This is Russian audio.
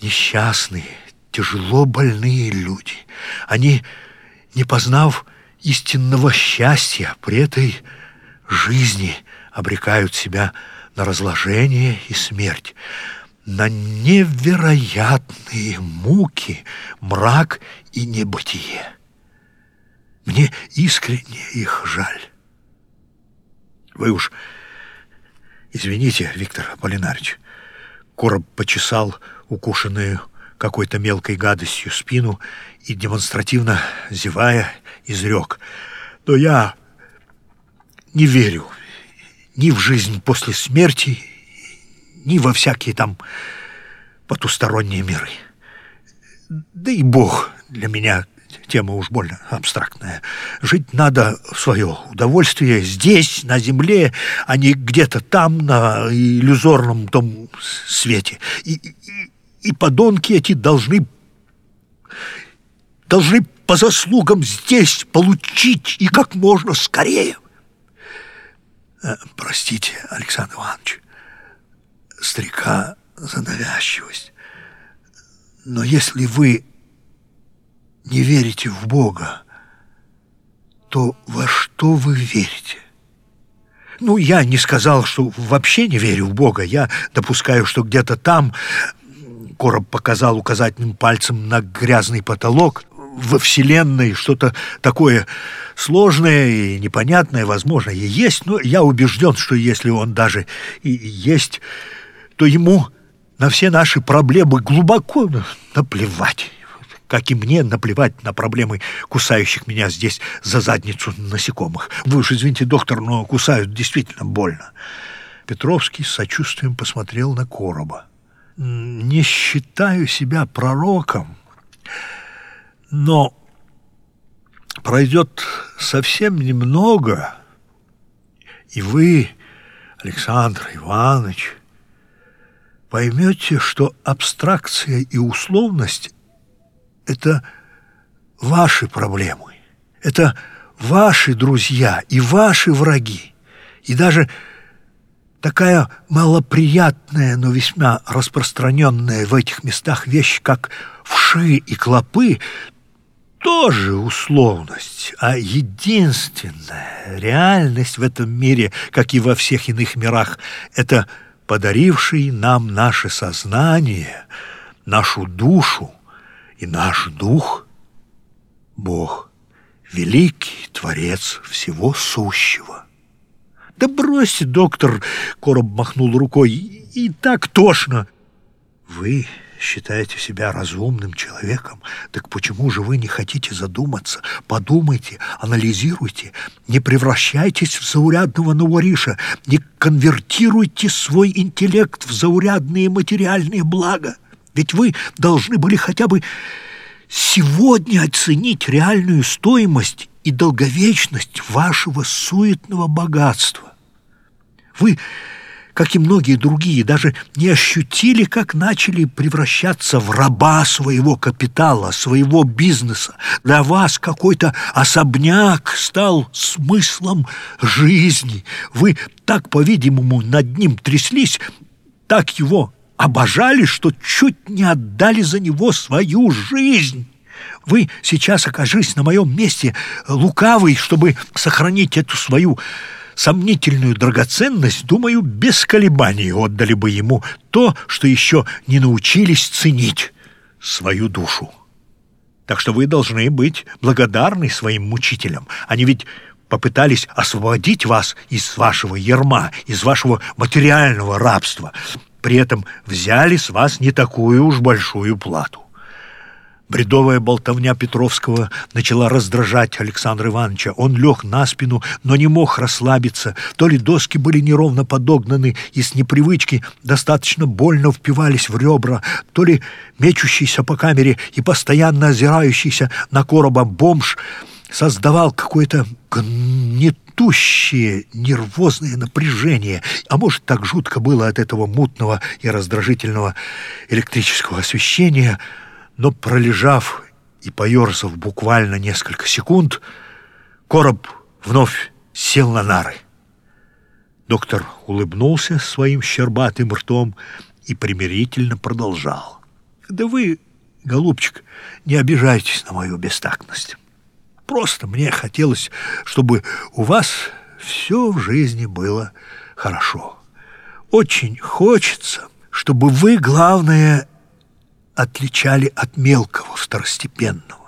несчастные, тяжело больные люди. Они, не познав истинного счастья при этой жизни, обрекают себя на разложение и смерть, на невероятные муки, мрак и небытие. Мне искренне их жаль. Вы уж извините, Виктор Аполлинарич. Короб почесал укушенную какой-то мелкой гадостью спину и, демонстративно зевая, изрек. Но я не верю ни в жизнь после смерти, ни во всякие там потусторонние миры. Да и Бог для меня тема уж больно абстрактная. Жить надо в свое удовольствие здесь, на земле, а не где-то там, на иллюзорном том свете. И, и, и подонки эти должны должны по заслугам здесь получить и как можно скорее. Э, простите, Александр Иванович, старика за навязчивость. Но если вы не верите в Бога, то во что вы верите? Ну, я не сказал, что вообще не верю в Бога. Я допускаю, что где-то там Короб показал указательным пальцем на грязный потолок. Во Вселенной что-то такое сложное и непонятное, возможно, и есть, но я убежден, что если он даже и есть, то ему на все наши проблемы глубоко наплевать как и мне наплевать на проблемы кусающих меня здесь за задницу насекомых. Вы уж извините, доктор, но кусают действительно больно. Петровский с сочувствием посмотрел на Короба не считаю себя пророком, но пройдет совсем немного, и вы, Александр Иванович, поймете, что абстракция и условность — это ваши проблемы, это ваши друзья и ваши враги, и даже такая малоприятная, но весьма распространенная в этих местах вещь, как вши и клопы, тоже условность, а единственная реальность в этом мире, как и во всех иных мирах, это подаривший нам наше сознание, нашу душу и наш дух Бог, великий Творец всего сущего. «Да бросьте, доктор!» — Короб махнул рукой. «И так тошно!» «Вы считаете себя разумным человеком, так почему же вы не хотите задуматься? Подумайте, анализируйте, не превращайтесь в заурядного новориша, не конвертируйте свой интеллект в заурядные материальные блага. Ведь вы должны были хотя бы сегодня оценить реальную стоимость и долговечность вашего суетного богатства. Вы, как и многие другие, даже не ощутили, как начали превращаться в раба своего капитала, своего бизнеса. Для вас какой-то особняк стал смыслом жизни. Вы так, по-видимому, над ним тряслись, так его обожали, что чуть не отдали за него свою жизнь. Вы сейчас окажись на моем месте лукавый, чтобы сохранить эту свою сомнительную драгоценность, думаю, без колебаний отдали бы ему то, что еще не научились ценить свою душу. Так что вы должны быть благодарны своим мучителям. Они ведь попытались освободить вас из вашего ерма, из вашего материального рабства. При этом взяли с вас не такую уж большую плату. Бредовая болтовня Петровского начала раздражать Александра Ивановича. Он лег на спину, но не мог расслабиться. То ли доски были неровно подогнаны и с непривычки достаточно больно впивались в ребра, то ли мечущийся по камере и постоянно озирающийся на короба бомж создавал какое-то гнетущее нервозное напряжение. А может, так жутко было от этого мутного и раздражительного электрического освещения – но пролежав и поерзав буквально несколько секунд, короб вновь сел на нары. Доктор улыбнулся своим щербатым ртом и примирительно продолжал. Да вы, голубчик, не обижайтесь на мою бестактность. Просто мне хотелось, чтобы у вас все в жизни было хорошо. Очень хочется, чтобы вы, главное, отличали от мелкого второстепенного.